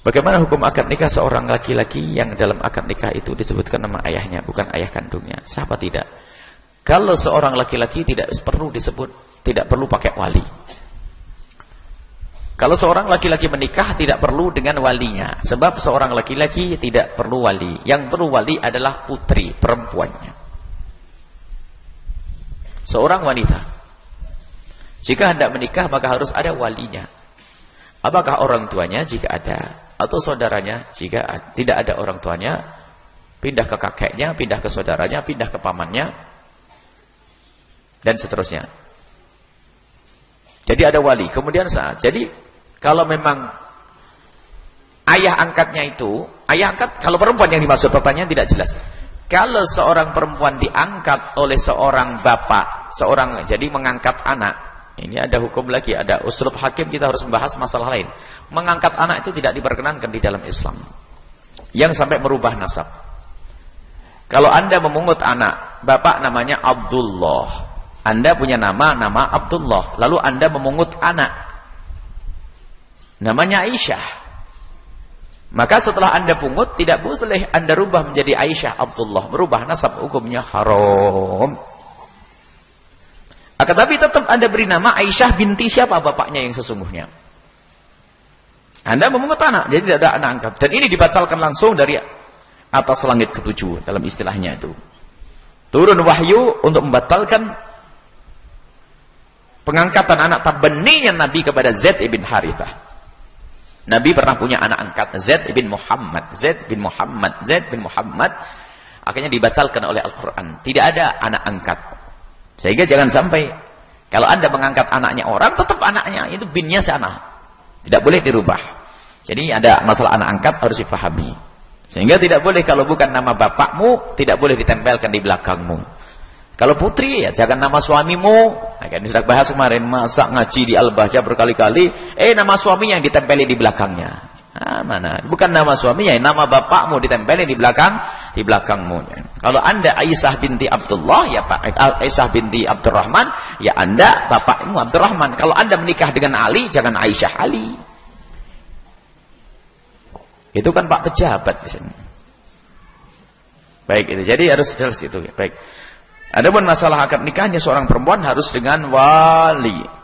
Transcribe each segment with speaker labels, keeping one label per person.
Speaker 1: Bagaimana hukum akad nikah seorang laki-laki yang dalam akad nikah itu disebutkan nama ayahnya, bukan ayah kandungnya? Siapa tidak? Kalau seorang laki-laki tidak perlu disebut, tidak perlu pakai wali. Kalau seorang laki-laki menikah tidak perlu dengan walinya. Sebab seorang laki-laki tidak perlu wali. Yang perlu wali adalah putri, perempuannya. Seorang wanita. Jika hendak menikah maka harus ada walinya. Apakah orang tuanya jika ada. Atau saudaranya jika tidak ada orang tuanya. Pindah ke kakeknya, pindah ke saudaranya, pindah ke pamannya. Dan seterusnya. Jadi ada wali. Kemudian saat. Jadi kalau memang ayah angkatnya itu, ayah angkat, kalau perempuan yang dimaksud pertanyaan tidak jelas. Kalau seorang perempuan diangkat oleh seorang bapak, seorang jadi mengangkat anak, ini ada hukum lagi, ada usul hakim kita harus membahas masalah lain. Mengangkat anak itu tidak diperkenankan di dalam Islam. Yang sampai merubah nasab. Kalau anda memungut anak, bapak namanya Abdullah. Anda punya nama, nama Abdullah. Lalu anda memungut anak namanya Aisyah. Maka setelah anda pungut, tidak boleh anda rubah menjadi Aisyah Abdullah. Merubah nasab hukumnya haram. Akan anda beri nama Aisyah binti siapa bapaknya yang sesungguhnya. Anda memungut anak, jadi tidak ada anak angkat. Dan ini dibatalkan langsung dari atas langit ketujuh dalam istilahnya itu. Turun wahyu untuk membatalkan pengangkatan anak tabaninya Nabi kepada Zaid ibn Harithah. Nabi pernah punya anak angkat Zaid bin Muhammad, Zaid bin Muhammad, Zaid bin Muhammad akhirnya dibatalkan oleh Al-Qur'an. Tidak ada anak angkat. Sehingga jangan sampai kalau Anda mengangkat anaknya orang, tetap anaknya itu binnya sana. Tidak boleh dirubah. Jadi ada masalah anak angkat harus difahami. Sehingga tidak boleh kalau bukan nama bapakmu, tidak boleh ditempelkan di belakangmu. Kalau putri ya jangan nama suamimu. Nah, kan sudah bahas kemarin masa ngaji di Al-Bahja berkali-kali, eh nama suaminya yang ditempeli di belakangnya. Nah, mana? Bukan nama suaminya, nama bapakmu ditempeli di belakang di belakangmu. Kalau Anda Aisyah binti Abdullah ya Pak eh, Aisyah binti Abdurrahman, ya Anda bapakmu Abdurrahman. Kalau Anda menikah dengan Ali, jangan Aisyah Ali. Itu kan Pak pejabat di sini. Baik itu. Jadi harus jelas itu. Baik. Adapun masalah akad nikahnya seorang perempuan harus dengan wali.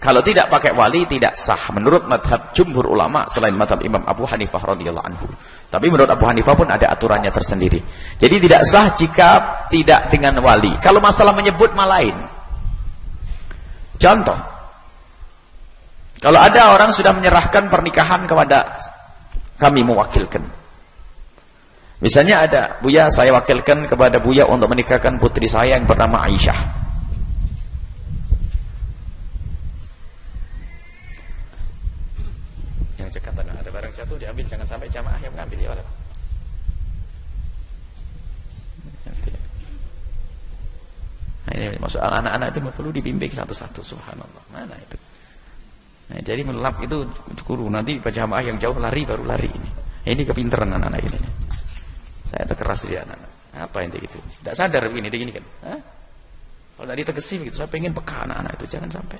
Speaker 1: Kalau tidak pakai wali tidak sah menurut madhab jumhur ulama selain madhab Imam Abu Hanifah radhiyallahu anhu. Tapi menurut Abu Hanifah pun ada aturannya tersendiri. Jadi tidak sah jika tidak dengan wali. Kalau masalah menyebut malain. Contoh. Kalau ada orang sudah menyerahkan pernikahan kepada kami mewakilkan. Misalnya ada, Buya saya wakilkan kepada Buya untuk menikahkan putri saya yang bernama Aisyah. Yang cekatan ada barang jatuh diambil, jangan sampai jamaah yang mengambil ya Allah. Nah, ini maksud anak-anak itu perlu dibimbing satu-satu, subhanallah. Mana itu? Nah, jadi melap itu guru nanti jamaah yang jauh lari baru lari ini. Ini kepintaran anak-anak ini. Saya ada keras dia anak-anak. Apa yang itu? Tidak sadar begini, begini kan? Hah? Kalau tadi tegesin gitu, saya pengen peka anak-anak itu, jangan sampai.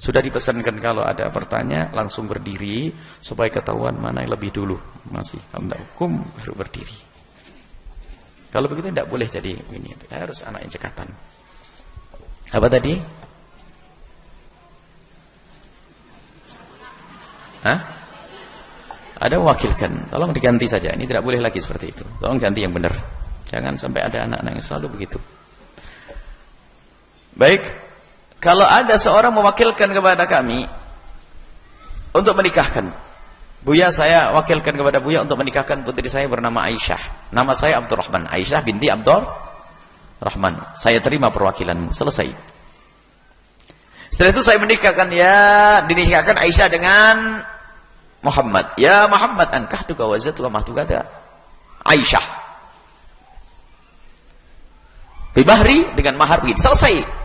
Speaker 1: Sudah dipesankan kalau ada pertanyaan langsung berdiri supaya ketahuan mana yang lebih dulu. Masih tidak hukum baru berdiri. Kalau begitu tidak boleh jadi ini. Harus anak yang cekatan. Apa tadi? Hah? Ada wakilkan, tolong diganti saja. Ini tidak boleh lagi seperti itu. Tolong ganti yang benar. Jangan sampai ada anak-anak yang selalu begitu. Baik, kalau ada seorang mewakilkan kepada kami untuk menikahkan. Buya saya wakilkan kepada Buya untuk menikahkan putri saya bernama Aisyah. Nama saya Abdurrahman. Aisyah binti Abdur Rahman. Saya terima perwakilanmu. Selesai. Setelah itu saya menikahkan ya dinikahkan Aisyah dengan Muhammad. Ya Muhammad angkah tu kawazat wa mahtukata Aisyah. Bimahri dengan mahar begini. Selesai.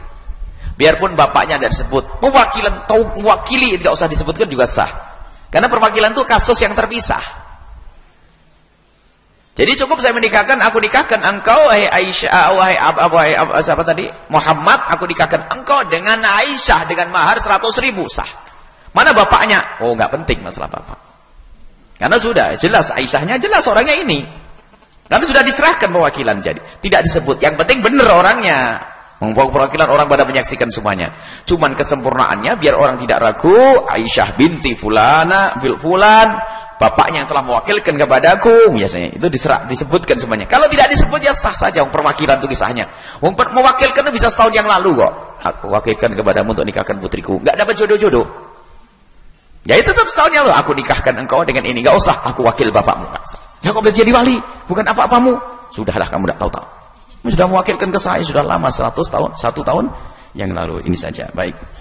Speaker 1: Biarpun bapaknya ada disebut. Mewakilan, tahu mewakili tidak usah disebutkan juga sah. Karena perwakilan itu kasus yang terpisah. Jadi cukup saya menikahkan, aku nikahkan engkau, wahai Aisyah, wahai Abu, wahai siapa tadi? Muhammad, aku nikahkan engkau dengan Aisyah dengan mahar 100 ribu sah. Mana bapaknya? Oh, nggak penting masalah bapak. Karena sudah jelas Aisyahnya jelas orangnya ini. Karena sudah diserahkan perwakilan jadi. Tidak disebut. Yang penting benar orangnya. Membawa perwakilan orang pada menyaksikan semuanya. Cuman kesempurnaannya biar orang tidak ragu. Aisyah binti fulana bil fulan. Bapaknya yang telah mewakilkan kepadaku. Biasanya itu diserah, disebutkan semuanya. Kalau tidak disebut ya sah saja. Perwakilan itu kisahnya. Mewakilkan itu bisa setahun yang lalu kok. Aku wakilkan kepadamu untuk nikahkan putriku. Gak dapat jodoh-jodoh. Ya itu tetap setahun yang lalu. Aku nikahkan engkau dengan ini. Gak usah. Aku wakil bapakmu. Ya kok bisa jadi wali? Bukan apa-apamu. Sudahlah kamu tidak tahu-tahu sudah mewakilkan ke saya sudah lama 100 tahun satu tahun yang lalu. Ini saja. Baik